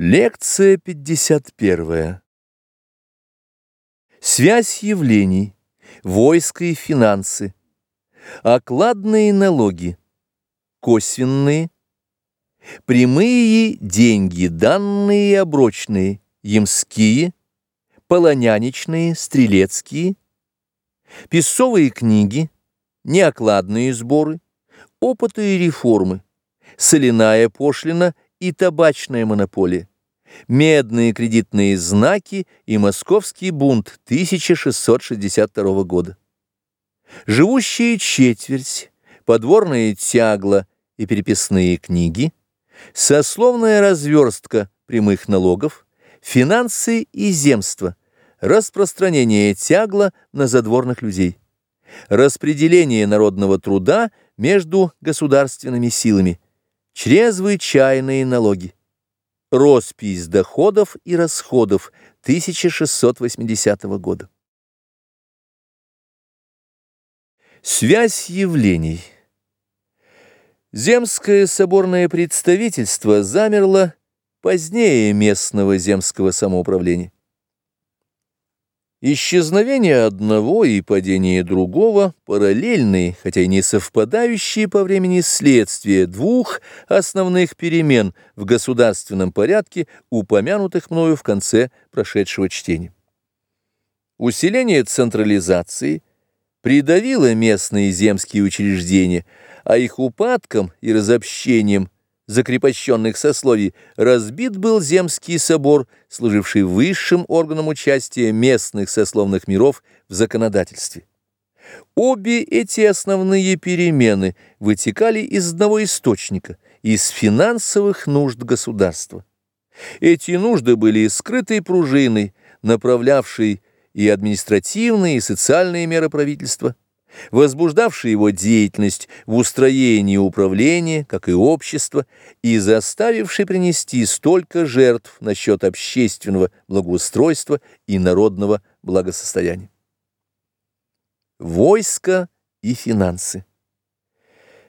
Лекция 51. Связь явлений, войско и финансы, окладные налоги, косвенные, прямые деньги, данные и оброчные, ямские, полоняничные, стрелецкие, песовые книги, неокладные сборы, опыты и реформы, соляная пошлина – и табачная монополия, медные кредитные знаки и московский бунт 1662 года. Живущая четверть, подворная тягла и переписные книги, сословная разверстка прямых налогов, финансы и земство, распространение тягла на задворных людей, распределение народного труда между государственными силами – Чрезвычайные налоги. Роспись доходов и расходов 1680 года. Связь явлений. Земское соборное представительство замерло позднее местного земского самоуправления. Исчезновение одного и падение другого – параллельные, хотя и не совпадающие по времени следствия двух основных перемен в государственном порядке, упомянутых мною в конце прошедшего чтения. Усиление централизации придавило местные земские учреждения, а их упадком и разобщением – закрепощенных сословий разбит был Земский собор, служивший высшим органом участия местных сословных миров в законодательстве. Обе эти основные перемены вытекали из одного источника, из финансовых нужд государства. Эти нужды были скрытой пружиной, направлявшей и административные, и социальные меры правительства – возбуждавший его деятельность в устроении управления, как и общества, и заставивший принести столько жертв насчет общественного благоустройства и народного благосостояния. Войско и финансы.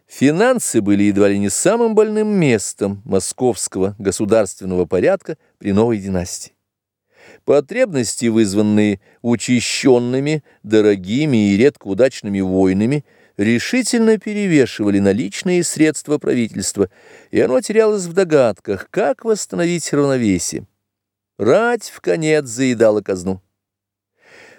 Финансы были едва ли не самым больным местом московского государственного порядка при новой династии. Потребности, вызванные учащенными, дорогими и редко удачными войнами, решительно перевешивали наличные средства правительства, и оно терялось в догадках, как восстановить равновесие. Рать в конец заедала казну.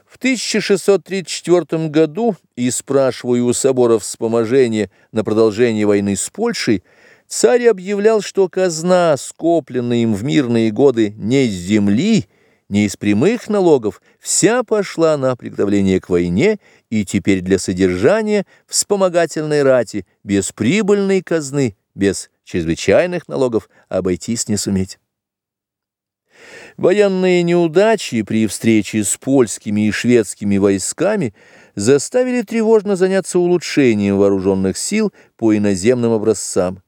В 1634 году, и спрашивая у собора вспоможения на продолжение войны с Польшей, царь объявлял, что казна, скопленная им в мирные годы не с земли, не из прямых налогов, вся пошла на приготовление к войне и теперь для содержания вспомогательной рати, без прибыльной казны, без чрезвычайных налогов обойтись не суметь. Военные неудачи при встрече с польскими и шведскими войсками заставили тревожно заняться улучшением вооруженных сил по иноземным образцам.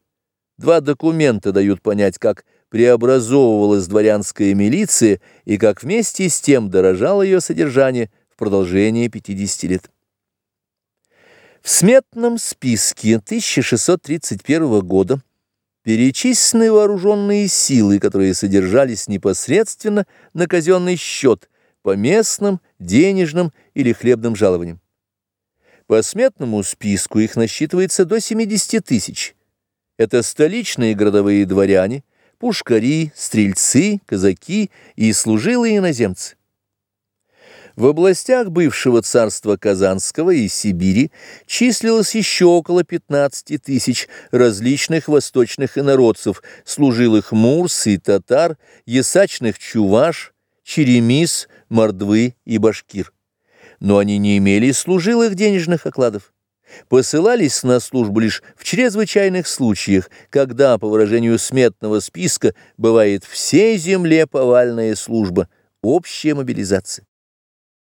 Два документа дают понять, как преобразовывалась дворянская милиция и как вместе с тем дорожало ее содержание в продолжение 50 лет. В сметном списке 1631 года перечислены вооруженные силы, которые содержались непосредственно на казенный счет по местным, денежным или хлебным жалованиям. По сметному списку их насчитывается до 70 тысяч. Это столичные городовые дворяне – пушкари, стрельцы, казаки и служилые иноземцы. В областях бывшего царства Казанского и Сибири числилось еще около 15 тысяч различных восточных инородцев, служилых мурс и татар, ясачных чуваш, черемис, мордвы и башкир. Но они не имели служилых денежных окладов посылались на службу лишь в чрезвычайных случаях, когда, по выражению сметного списка, бывает всей земле повальная служба, общая мобилизация.